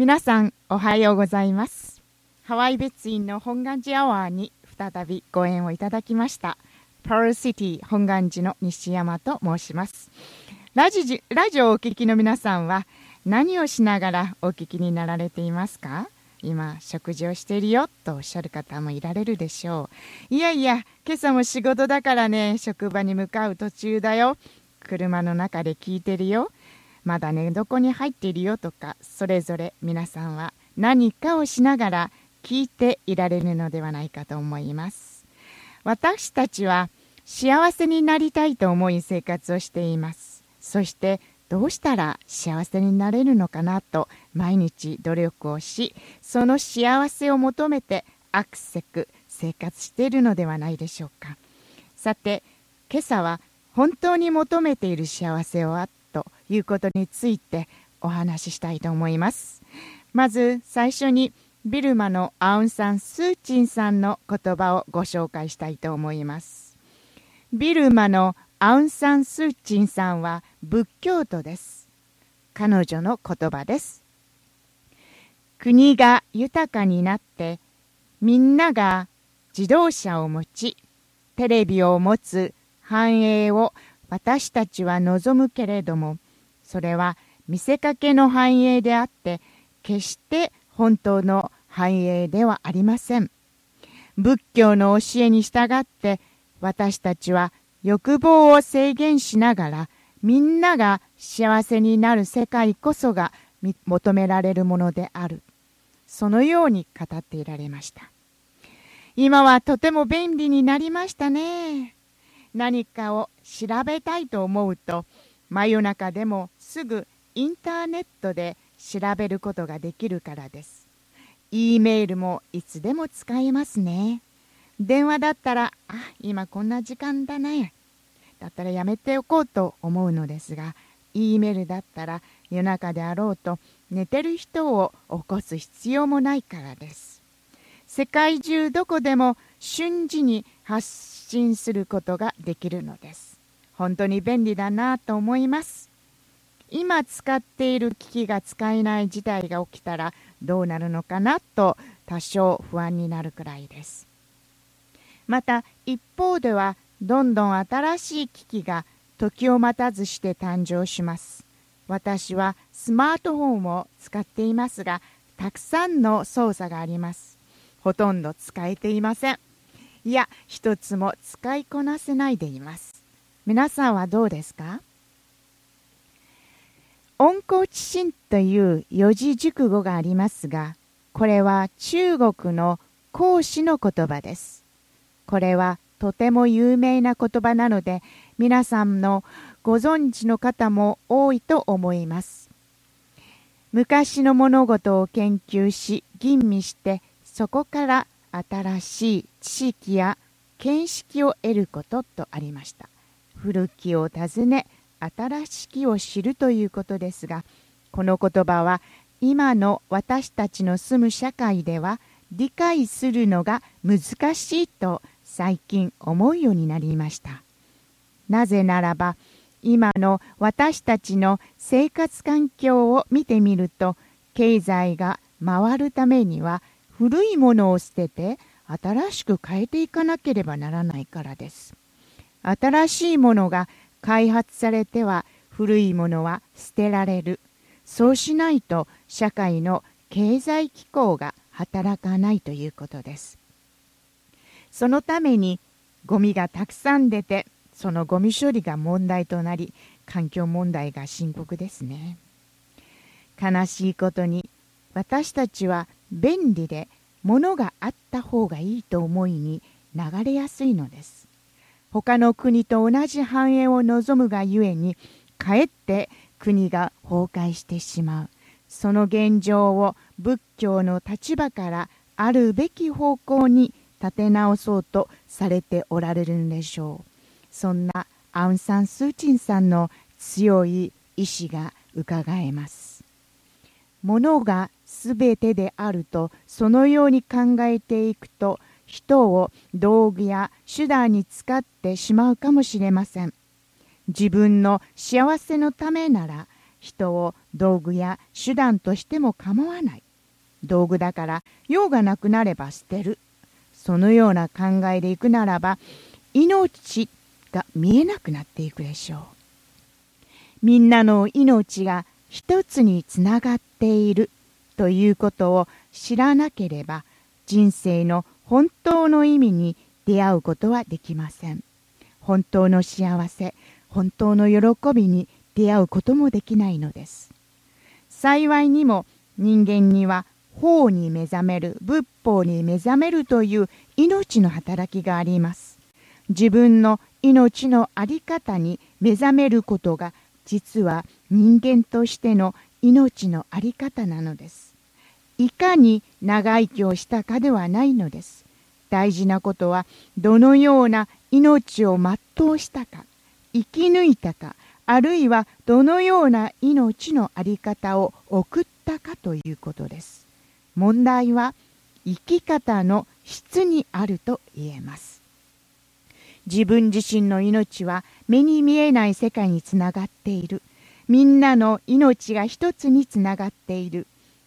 皆さんおはようございます。ハワイ別院の本願寺アワーに再びご縁をいただきました。パールシティ本願寺の西山と申します。ラジラジオをお聞きの皆さんは何をしながらお聞きになられていますか？今食事をしているよとおっしゃる方もいられるでしょう。いやいや今朝も仕事だからね職場に向かう途中だよ。車の中で聞いてるよ。まだ寝床に入っているよとかそれぞれ皆さんは何かをしながら聞いていられるのではないかと思います。私たちは幸せになりたいと思い生活をしています。そしてどうしたら幸せになれるのかなと毎日努力をしその幸せを求めてアクセク生活しているのではないでしょうか。さて今朝は本当に求めている幸せはということについてお話ししたいと思います。まず最初にビルマのアウン・サン・スーチンさんの言葉をご紹介したいと思います。ビルマのアウン・サン・スーチンさんは仏教徒です。彼女の言葉です。国が豊かになってみんなが自動車を持ちテレビを持つ繁栄を私たちは望むけれどもそれは見せかけの繁栄であって決して本当の繁栄ではありません。仏教の教えに従って私たちは欲望を制限しながらみんなが幸せになる世界こそが求められるものである。そのように語っていられました。今はとても便利になりましたね。何かを調べたいと思うと真夜中でもすぐインターネットで調べることができるからです。E メールもいつでも使えますね。電話だったらあ今こんな時間だね。だったらやめておこうと思うのですが E メールだったら夜中であろうと寝てる人を起こす必要もないからです。世界中どこでも瞬時に発信することができるのです。本当に便利だなと思います。今使っている機器が使えない事態が起きたらどうなるのかなと多少不安になるくらいです。また一方ではどんどん新しい機器が時を待たずして誕生します。私はスマートフォンを使っていますがたくさんの操作があります。ほとんど使えていません。いや一つも使いこなせないでいます。皆さんはどうですか？温厚知心という四字熟語がありますがこれは中国の孔子の言葉です。これはとても有名な言葉なので皆さんのご存知の方も多いと思います。昔の物事を研究し吟味してそこから新しい知識や見識を得ることとありました。古きを訪ね新しきを知るということですがこの言葉は今の私たちの住む社会では理解するのが難しいと最近思うようになりました。なぜならば今の私たちの生活環境を見てみると経済が回るためには古いものを捨てて新しく変えていかなければならないからです。新しいものが開発されては古いものは捨てられる。そうしないと社会の経済機構が働かないということです。そのためにゴミがたくさん出てそのゴミ処理が問題となり環境問題が深刻ですね。悲しいことに私たちは便利で物があった方がいいと思いに流れやすいのです。他の国と同じ繁栄を望むがゆえにかえって国が崩壊してしまう。その現状を仏教の立場からあるべき方向に立て直そうとされておられるんでしょう。そんなアウン・サン・スーチンさんの強い意志がうかがえます。物が全てであるとそのように考えていくと人を道具や手段に使ってしまうかもしれません。自分の幸せのためなら人を道具や手段としても構わない。道具だから用がなくなれば捨てる。そのような考えでいくならば命が見えなくなっていくでしょう。みんなの命が一つにつながっている。ということを知らなければ人生の本当の意味に出会うことはできません。本当の幸せ本当の喜びに出会うこともできないのです。幸いにも人間には法に目覚める仏法に目覚めるという命の働きがあります。自分の命の在り方に目覚めることが実は人間としての命の在り方なのです。いかに長生きをしたかではないのです。大事なことはどのような命を全うしたか生き抜いたかあるいはどのような命の在り方を送ったかということです。問題は生き方の質にあると言えます。自分自身の命は目に見えない世界につながっている。みんなの命が一つにつながっている。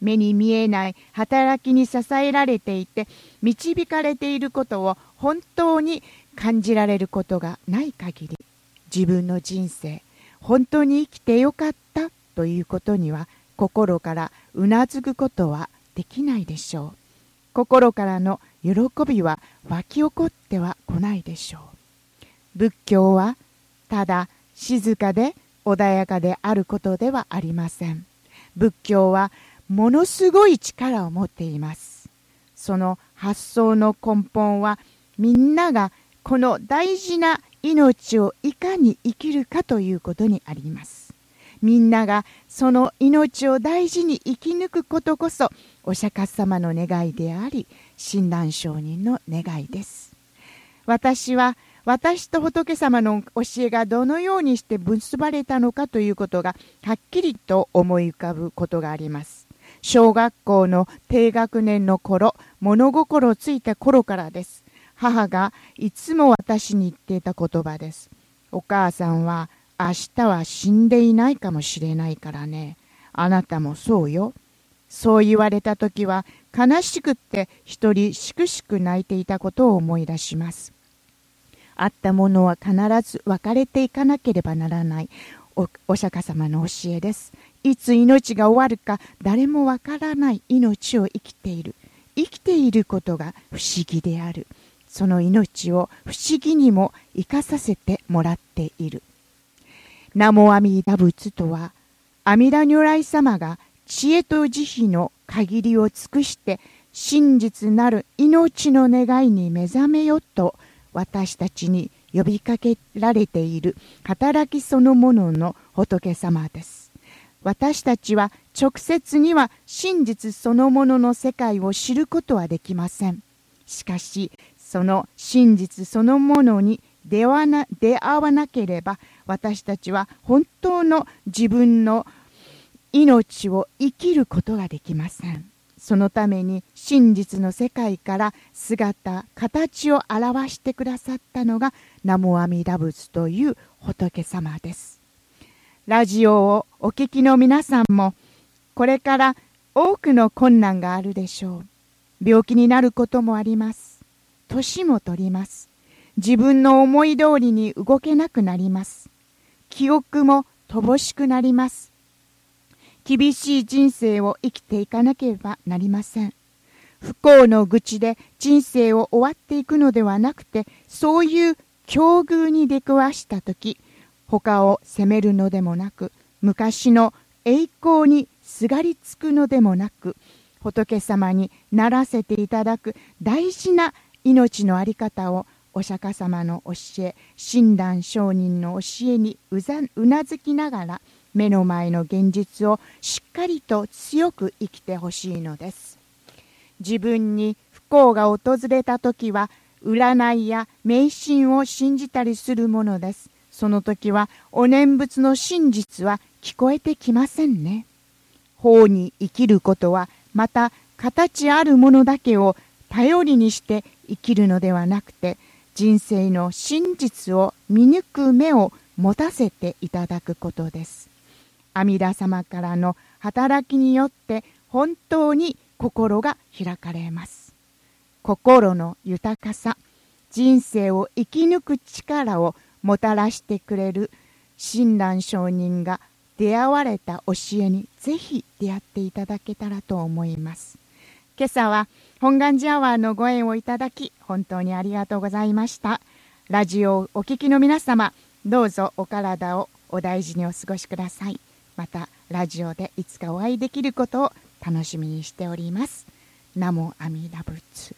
目に見えない働きに支えられていて導かれていることを本当に感じられることがない限り自分の人生本当に生きてよかったということには心からうなずくことはできないでしょう。心からの喜びは湧き起こっては来ないでしょう。仏教はただ静かで穏やかであることではありません。仏教はものすごい力を持っています。その発想の根本はみんながこの大事な命をいかに生きるかということにあります。みんながその命を大事に生き抜くことこそお釈迦様の願いであり親鸞上人の願いです。私は私と仏様の教えがどのようにして結ばれたのかということがはっきりと思い浮かぶことがあります。小学校の低学年の頃物心ついた頃からです。母がいつも私に言っていた言葉です。お母さんは明日は死んでいないかもしれないからね。あなたもそうよ。そう言われた時は悲しくって一人しくしく泣いていたことを思い出します。あったものは必ず別れていかなければならない。お釈迦様の教えです。いつ命が終わるか誰もわからない命を生きている。生きていることが不思議である。その命を不思議にも生かさせてもらっている。ナモアミダ仏とは阿弥陀如来様が知恵と慈悲の限りを尽くして真実なる命の願いに目覚めよと私たちに呼びかけられている働きそのものの仏様です。私たちは直接には真実そのものの世界を知ることはできません。しかしその真実そのものに出会わなければ私たちは本当の自分の命を生きることができません。そのために真実の世界から姿形を表してくださったのが南無阿弥陀仏という仏様です。ラジオをお聞きの皆さんもこれから多くの困難があるでしょう。病気になることもあります。年も取ります。自分の思い通りに動けなくなります。記憶も乏しくなります。厳しい人生を生きていかなければなりません。不幸の愚痴で人生を終わっていくのではなくて、そういう境遇に出くわしたとき、他を責めるのでもなく、昔の栄光にすがりつくのでもなく、仏様にならせていただく大事な命の在り方をお釈迦様の教え、親鸞上人の教えにうなずきながら、目の前の現実をしっかりと強く生きてほしいのです。自分に不幸が訪れた時は占いや迷信を信じたりするものです。その時はお念仏の真実は聞こえてきませんね。法に生きることはまた形あるものだけを頼りにして生きるのではなくて人生の真実を見抜く目を持たせていただくことです。阿弥陀様からの働きによって本当に心が開かれます。心の豊かさ人生を生き抜く力をもたらしてくれる親鸞上人が出会われた教えにぜひ出会っていただけたらと思います。今朝は本願寺アワーのご縁をいただき本当にありがとうございました。ラジオをお聞きの皆様どうぞお体をお大事にお過ごしください。またラジオでいつかお会いできることを楽しみにしております。ナモアミダ仏